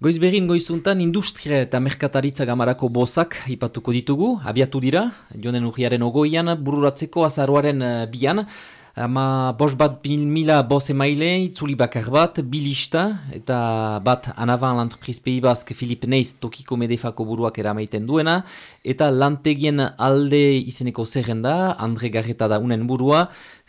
Goizberin goizuntan industria eta merkataritza gamarako bozak ipatuko ditugu, abiatu dira, jonen urriaren ogoian, bururatzeko azaroaren uh, bian, ama bos bat mila boz emaile, itzuli bakar bat, bilista, eta bat anavan l'entreprise Basque Philippe Neiz tokiko medefako buruak eramaiten duena, eta lantegien alde izeneko zerrenda, Andre Garreta da unen burua,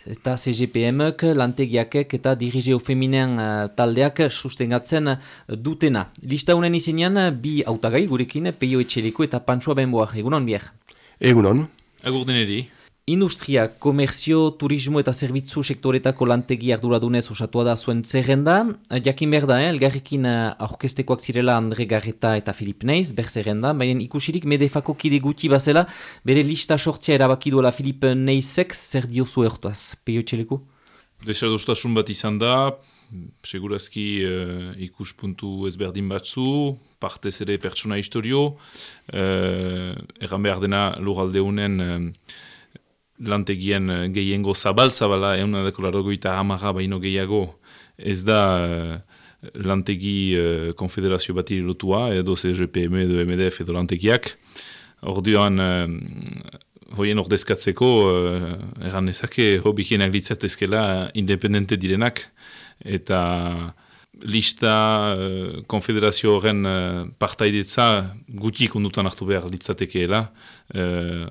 eta CGPM-ek, lantegiakek eta dirigeo feminean uh, taldeak sustengatzen dutena. Lista honen izenean, bi autagai gurekin, Peio Etxeliko eta Pantsua Benboak. Egunon, bier? Egunon. Agur deneri. Industria, komerzio, turismo eta zerbitzu sektoretako lantegi arduradunez osatua da zuen zerrenda. Jakin behar da, eh? elgarrekin uh, aurkestekoak zirela Andre Garreta eta Filip Neiz, ber zerrenda. Baina ikusirik medefako kide guti bazela, bere lista sortzea erabaki duela Filip Neizek, zer diozu ertaz, peio txeleku? Desadostasun bat izan da, segurazki uh, ikuspuntu ezberdin batzu, partez ere pertsona historio, uh, erran behar dena lurraldeunen uh, lantegien uh, gehiengo zabal-zabala, egun adako largoita hamaga baino gehiago, ez da uh, lantegi uh, konfederazio bat lotua, edo CGPM, edo MDF, edo lantegiak. Orduan, uh, hoien ordezkatzeko, uh, erran ezake, hobikienak litzatezkela independente direnak, eta lista uh, konfederazio horren uh, partaidetza gutik ondutan hartu behar litzatekeela, uh,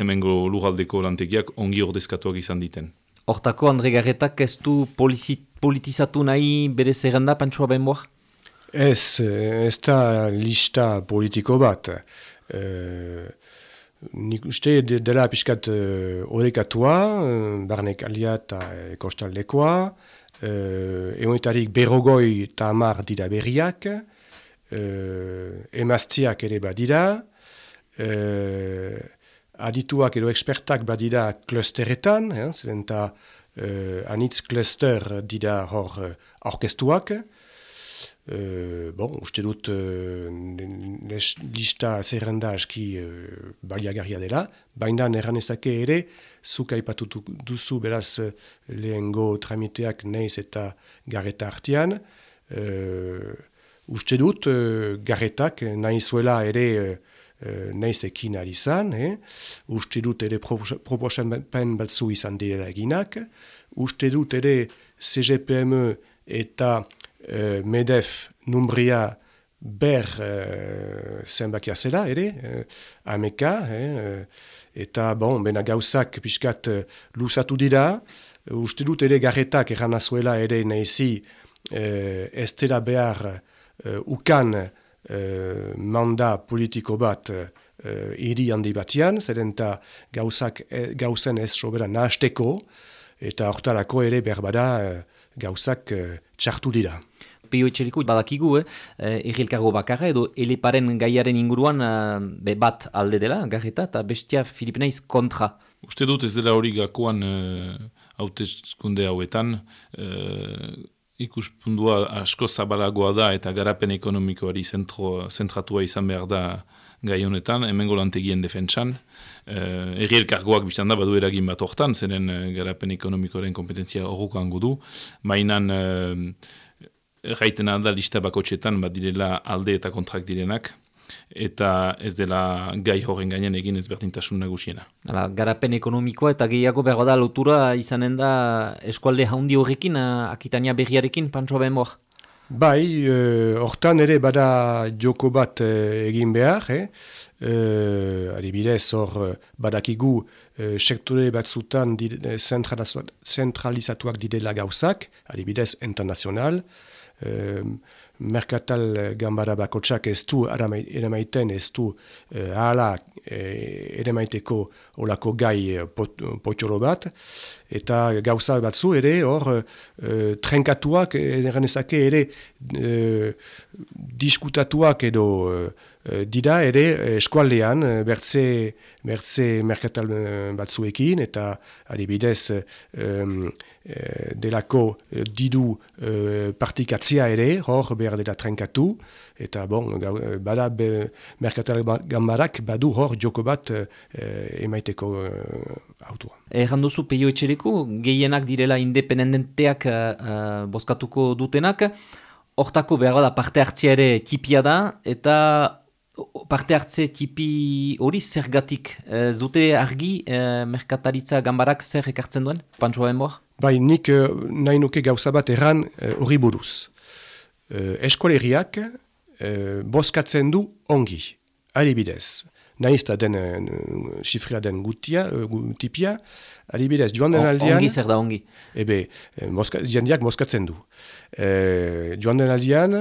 hemengo lugaldeko lantegiak ongi ordezkatuak izan diten. Hortako, Andre Garretak ez du politizatu nahi bere zerrenda, Pantsua Benboa? Ez, ez da lista politiko bat. E, nik uste dela piskat horrekatua, e, barnek alia eta kostaldekoa, e, egonetarik berrogoi eta amar dira berriak, e, emaztiak ere badira, e, adituak edo ekspertak badira klusteretan, eh, zeren eta uh, anitz kluster dira hor orkestuak. Uh, bon, uste dut uh, lista zerrenda aski uh, baliagarria dela, baina erranezake ere, zuk aipatutu duzu beraz uh, lehengo tramiteak neiz eta gareta artian, uh, uste dut uh, garetak nahi zuela ere uh, uh, naiz ekin ari zan, eh? uste dut ere proposan batzu izan direla eginak, uste dut ere CGPM eta uh, MEDEF numbria ber uh, zenbakia zela ere, uh, ameka, eh? eta bon, bena gauzak pixkat lusatu dira, uste dut ere garretak erranazuela ere nahizi uh, ez dela behar uh, ukan uh, manda politiko bat uh, iri handi batian, zeren eta gauzak, e, gauzen ez sobera nahasteko, eta hortarako ere berbada uh, gauzak uh, txartu dira. Pio etxeriko badakigu, eh, errilkargo bakarra edo eleparen gaiaren inguruan be bat alde dela, garreta, eta bestia Filipinaiz kontra. Uste dut ez dela hori gakoan haute hauetan, ikuspundua asko zabalagoa da eta garapen ekonomikoari zentro, zentratua izan behar da gai honetan, hemengo lantegien defentsan. Uh, Eri elkargoak biztan da, badu eragin bat hortan, zeren uh, garapen ekonomikoaren kompetentzia horrukan gudu. Mainan, uh, erraiten da lista bakotxetan, bat direla alde eta kontrakt direnak, eta ez dela gai horren gainen egin ezberdintasun nagusiena. Hala, garapen ekonomikoa eta gehiago behar da lotura izanen da eskualde haundi horrekin, eh, akitania berriarekin, pantsoa behen Bai, eh, hortan ere bada joko bat eh, egin behar, eh? Uh, adibidez hor badakigu uh, sektore batzutan zentralizatuak didela gauzak, adibidez internazional, merkatal gambara bakotsak ez du eramaiten ez du uh, ahala uh, eramaiteko olako gai uh, potxolo bat. Eta gauza batzu ere hor uh, trenkatuak eranezake ere uh, diskutatuak edo uh, dira ere eskualdean uh, bertze, bertze merkatal batzuekin eta adibidez um, delako didu uh, partikatzia ere hor behar dela trenkatu, eta bon, bada be, merkatal gambarak badu hor joko bat e, emaiteko e, autua. Erran duzu peio etxereko, gehienak direla independenteak uh, bozkatuko dutenak, hortako behar da parte hartzia ere tipia da, eta parte hartze tipi hori zergatik. E, zute argi e, merkataritza gambarak zer ekartzen duen, Pantsua Benboa? Bai, nik e, nahi nuke gauza bat erran hori e, buruz. E, eskoleriak e, boskatzen du ongi, adibidez. Nahiz eta den xifria den gutia, tipia, adibidez, joan den aldean... Ongi zer da ongi? Ebe, moska, jendiak boskatzen du. E, joan den aldean,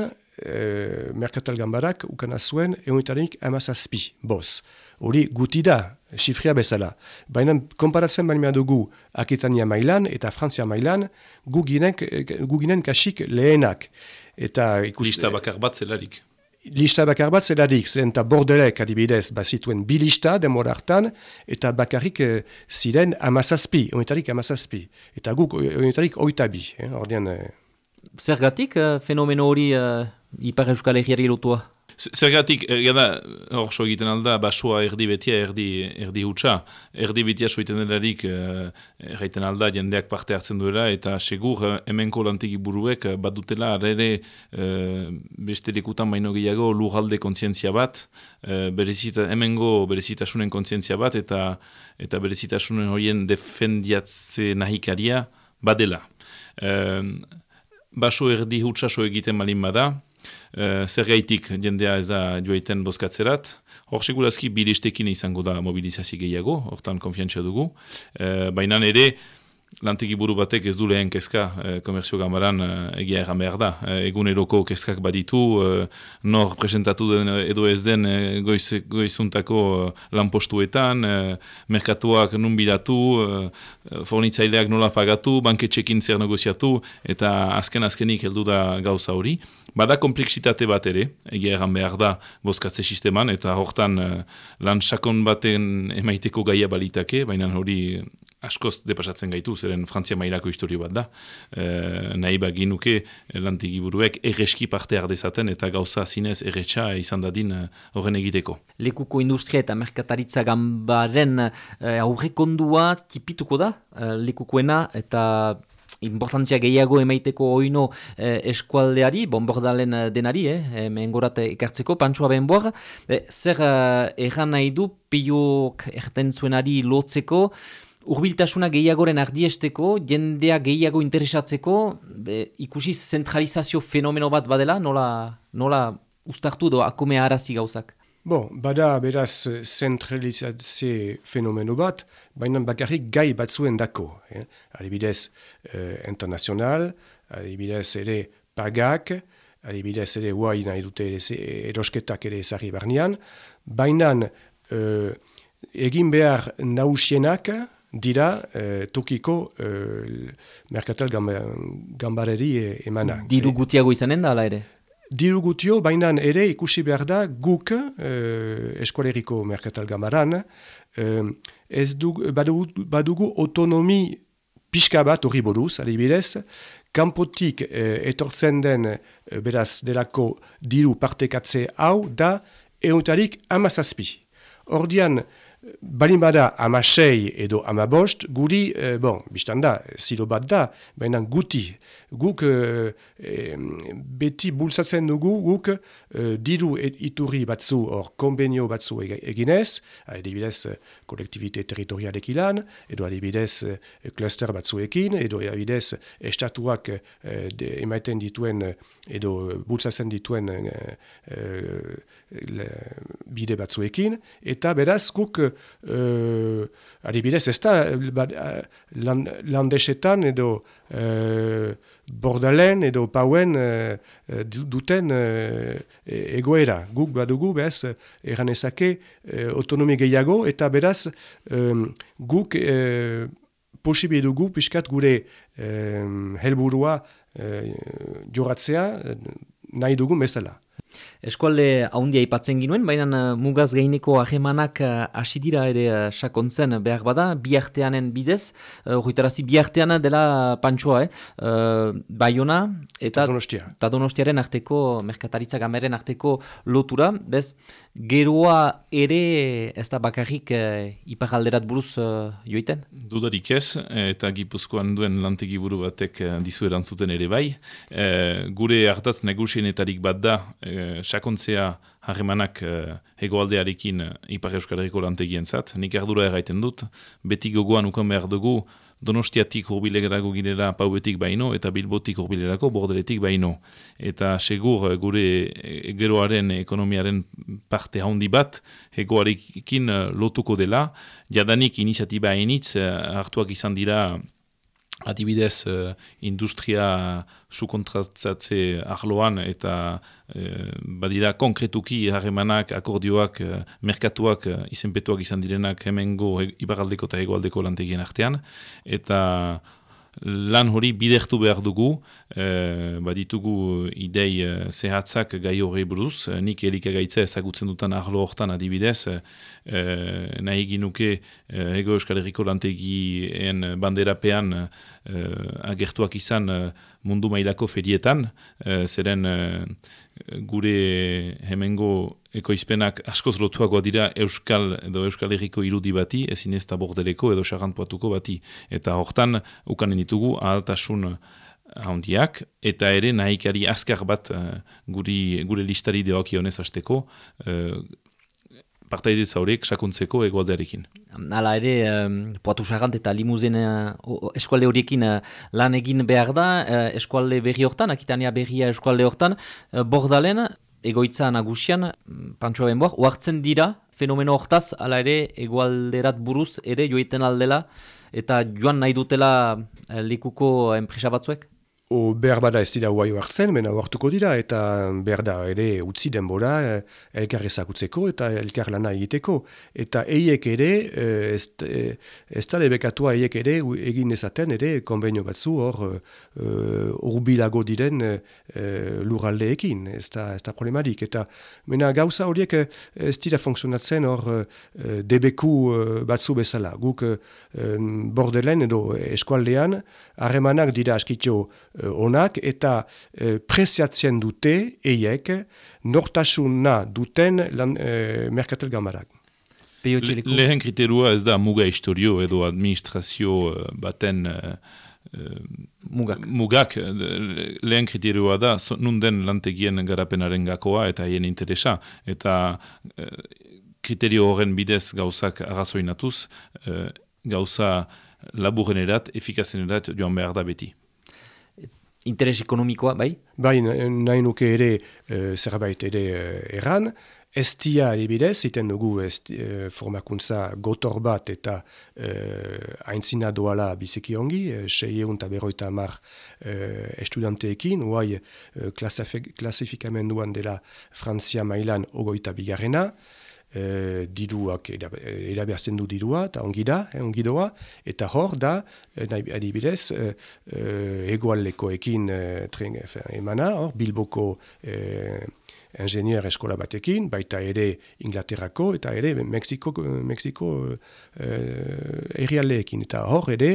e, merkatal gambarak ukana zuen egunetarik amazazpi, boz. Hori guti da, xifria bezala. Baina konparatzen baina dugu Akitania mailan eta Frantzia mailan gu ginen kasik lehenak. Eta ikusten... Lista bakar bat zelarik. Lista bakar bat zelarik, zen eta bordelek adibidez bazituen bi lista demora hartan eta bakarrik e, ziren amazazpi, egunetarik amazazpi. Eta guk egunetarik oita bi. Eh, ordean, eh. Zergatik fenomeno hori Ipar Euskal Herriari lotua? Zergatik, ergada, hor so egiten alda, basua erdi betia, erdi, erdi hutsa. Erdi betia soiten delarik, erraiten alda, jendeak parte hartzen duela, eta segur, hemenko lantiki buruek, bat dutela, arere, e, beste lekutan baino gehiago, lugalde kontzientzia bat, e, berezita, hemengo berezitasunen kontzientzia bat, eta eta berezitasunen horien defendiatze nahikaria, badela. E, baso erdi hutsaso egiten malin bada, Uh, zer gaitik jendea ez da joaiten bozkatzerat. Hor segurazki bilistekin izango da mobilizazio gehiago, hortan konfiantzia dugu. Uh, Baina ere, lantegi buru batek ez du lehen kezka e, komerzio gamaran e, egia erran behar da. E, eguneroko kezkak baditu, nor presentatu den edo ez den e, goiz, goizuntako lanpostuetan, e, merkatuak nun bilatu, e, fornitzaileak nola pagatu, banketxekin zer negoziatu, eta azken-azkenik heldu da gauza hori. Bada kompleksitate bat ere, egia erran behar da bozkatze sisteman, eta hortan lan sakon baten emaiteko gaia balitake, baina hori askoz depasatzen gaitu, zeren Frantzia mailako historio bat da. E, nahi baginuke lantigi buruek erreski parte ardezaten eta gauza zinez erretxa izan dadin e, horren egiteko. Lekuko industria eta merkataritza gambaren e, aurrekondua tipituko da, e, lekukoena eta importantzia gehiago emaiteko oino eh, eskualdeari, bonbordalen denari, eh, mengorat ikartzeko, pantsua benboar, eh, zer eh, erran nahi du, piok erten zuenari lotzeko, urbiltasuna gehiagoren ardiesteko, jendea gehiago interesatzeko, be, ikusi zentralizazio fenomeno bat badela, nola, nola ustartu do akumea arazi gauzak? Bon, bada beraz zentralizazio fenomeno bat, baina bakarrik gai batzuen dako. Eh? Adibidez eh, internazional, adibidez ere pagak, adibidez ere huai nahi dute erosketak ere ezari barnean, baina eh, egin behar nausienak, dira eh, tokiko eh, merkatal gambareri e, emana. Diru gutiago izanen da, ala ere? Diru gutio, baina ere ikusi behar da guk eh, eskualeriko merkatal gambaran eh, ez dug, badugu, badugu autonomi pixka bat hori boduz, adibidez, kanpotik eh, etortzen den eh, beraz delako diru partekatze hau da euntarik amazazpi. Ordian, Balin bada amasei edo amabost, guri, eh, bon, biztan da, zilo bat da, baina guti. Guk eh, beti bulsatzen dugu, guk eh, diru iturri batzu, or konbenio batzu eginez, adibidez kolektibite territorialek ilan, edo adibidez kluster batzuekin, edo adibidez estatuak de, emaiten dituen, edo bulsatzen dituen le, bide batzuekin, eta beraz guk uh, adibidez ez da ba, landesetan edo uh, bordalen edo pauen uh, duten uh, egoera. Guk badugu bez eran ezake uh, autonomi gehiago eta beraz um, guk uh, posibi dugu piskat gure um, helburua uh, joratzea nahi dugu bezala. Eskualde haundia ipatzen ginuen, baina uh, mugaz gaineko ahemanak uh, hasi dira ere uh, sakontzen behar bada, biarteanen bidez, horretarazi biarteana dela pantsoa, eh? Uh, Baiona eta Donostia. Donostiaren arteko, merkataritza gameren arteko lotura, bez, geroa ere ez da bakarrik uh, iparalderat buruz uh, joiten? Dudarik ez, eta gipuzkoan duen lantegi buru batek dizu erantzuten ere bai. gure hartaz negusienetarik bat da, sakontzea harremanak uh, hegoaldearekin uh, Ipar Euskal Herriko lantegien zat. Nik ardura erraiten dut, beti gogoan ukan behar dugu, Donostiatik urbilegarago girela pauetik baino, eta Bilbotik urbilerako bordeletik baino. Eta segur gure geroaren ekonomiaren parte handi bat, hegoarekin lotuko dela, jadanik iniziatiba hainitz hartuak izan dira adibidez uh, industria sukontratzatze arloan eta uh, badira konkretuki harremanak, akordioak, uh, merkatuak uh, izenpetuak izan direnak hemengo ibaraldeko eta egoaldeko lantegien artean. Eta lan hori bidertu behar dugu, e, baditugu idei e, zehatzak gai hori buruz, nik gaitza ezagutzen dutan arlo hortan adibidez, e, nahi ginuke e, ego euskal herriko lantegien banderapean agertuak izan mundu mailako ferietan, e, zeren gure hemengo ekoizpenak askoz lotuagoa dira Euskal edo Euskal Herriko irudi bati, ezin ez bordeleko edo sarrantpuatuko bati. Eta hortan, ukanen ditugu ahaltasun handiak, eta ere nahikari azkar bat uh, guri, gure listari deoak ionez azteko, uh, partaide zaurek sakontzeko egualdearekin. Hala ere, um, poatu sarant eta limuzen uh, eskualde horiekin uh, lan egin behar da, uh, eskualde berri hortan, akitania berria eskualde hortan, uh, bordalen, egoitza nagusian, mm, pantsoa benboak, uartzen dira, fenomeno hortaz, hala ere, egualderat buruz ere joiten aldela, eta joan nahi dutela likuko enpresa batzuek? O behar bada ez dira huaio hartzen, mena hartuko dira, eta behar da ere utzi denbora eh, elkar ezakutzeko eta elkar lana egiteko. Eta eiek ere, eh, ez, eh, ez da lebekatua eiek ere egin ezaten ere konbenio batzu hor urbilago diren lurraldeekin, ez ez da problemarik. Eta mena gauza horiek ez dira funksionatzen hor debeku batzu bezala. Guk bordelen edo eskualdean, harremanak dira askitio Eh, onak eta e, preziatzen dute eiek nortasuna duten lan, e, merkatel gamarak. Le, lehen kriterua ez da muga historio edo administrazio baten mugak. mugak lehen kriterua da so, nunden lantegien garapenaren gakoa eta hien interesa eta kriterio horren bidez gauzak arrazoinatuz gauza laburrenerat, efikazenerat joan behar da beti interes ekonomikoa, bai? Bai, nahi nuke ere uh, zerbait ere uh, erran. Estia ebidez, iten dugu esti, uh, formakuntza gotor bat eta uh, aintzina doala biziki ongi, uh, sei egun eta berroita amar uh, estudanteekin, oai uh, klasifikamenduan dela Frantzia mailan ogoita bigarrena, e, diruak erabertzen du dirua, eta ongi da, eh, ongi doa, eta hor da, eh, adibidez, e, e, egoalekoekin e, tren, emana, hor, Bilboko e, ingenier eskola batekin, baita ere Inglaterrako eta ere Mexiko, Mexiko uh, errialeekin. Eta hor ere,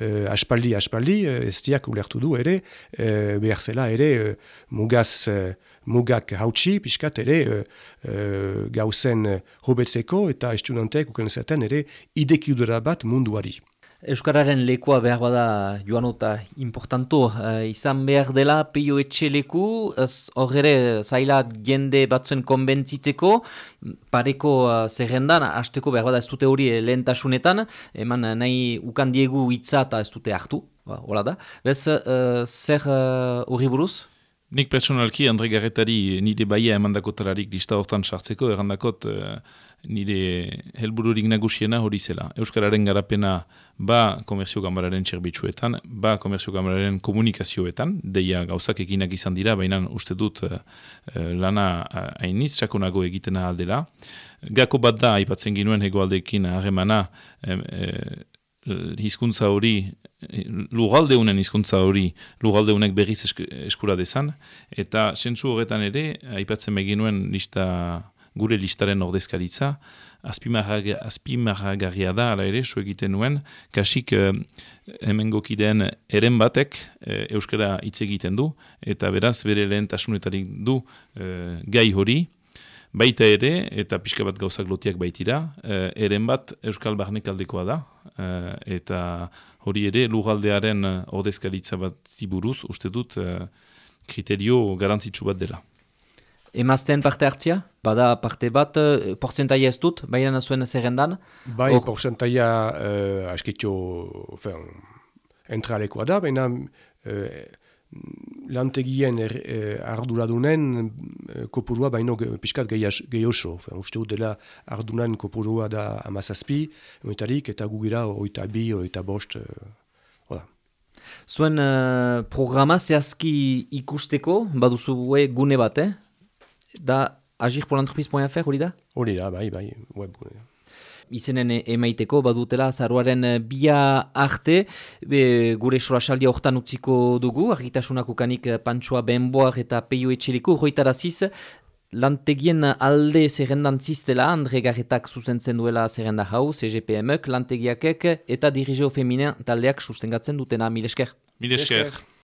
uh, aspaldi, aspaldi, uh, ez diak ulertu du ere, uh, behar zela ere uh, mugaz, uh, mugak hautsi, pixkat ere uh, uh, gauzen hobetzeko eta estunantek uken ere idekiudura bat munduari. Euskararen lekoa behar bada joan eta importantu uh, izan behar dela peio etxe leku, hor ere zaila jende batzuen konbentzitzeko, pareko uh, zerrendan, hasteko behar bada ez dute hori lehentasunetan, eman nahi ukan diegu hitza eta ez dute hartu, ba, hola da. Bez, uh, zer hori uh, buruz? Nik personalki, Andre Garretari nire baia emandako talarik lista hortan sartzeko, errandakot nire helbururik nagusiena hori zela. Euskararen garapena ba komerzio gambararen txerbitzuetan, ba komerzio gambararen komunikazioetan, deia gauzak eginak izan dira, baina uste dut uh, lana hainiz uh, txakonago egiten aldela. Gako bat da, aipatzen ginuen hegoaldekin harremana, uh, hizkuntza hori, lugaldeunen hizkuntza hori, lugaldeunek berriz eskura dezan, eta sentzu horretan ere, aipatzen beginuen lista, gure listaren ordezkaritza, azpimarragarria da, ala ere, egiten nuen, kasik eh, hemen gokideen eren batek eh, euskara hitz egiten du, eta beraz bere lehentasunetarik du eh, gai hori, baita ere, eta pixka bat gauzak lotiak baitira, eh, eren bat euskal barnek da, eh, eta hori ere lugaldearen ordezkaritza bat ziburuz, uste dut, eh, kriterio garantzitsu bat dela. Emazten parte hartzia? Bada parte bat, uh, portzentaia ez dut, baina zuen zerrendan? Bai, Or... portzentaia uh, asketxo entralekoa da, baina uh, lantegien er, uh, arduradunen uh, kopurua baino piskat gehi oso. Uste dut dela ardunan kopurua da amazazpi, oitarik, eta gugira oita bi, oita bost, uh, Zuen uh, programa zehazki ikusteko, baduzu gune bat, eh? Da agirpolentreprise.fr hori da? Hori da, bai, bai, web Izenen emaiteko badutela zaruaren bia arte, be, gure sorasaldia hortan utziko dugu, argitasunak ukanik pantsua benboak eta peio etxeliko, hoitaraziz, lantegien alde zerrendan ziztela, Andre Garretak zuzentzen duela zerrenda hau, CGPMek, lantegiakek eta dirigeo feminen taldeak sustengatzen dutena, milesker. Milesker.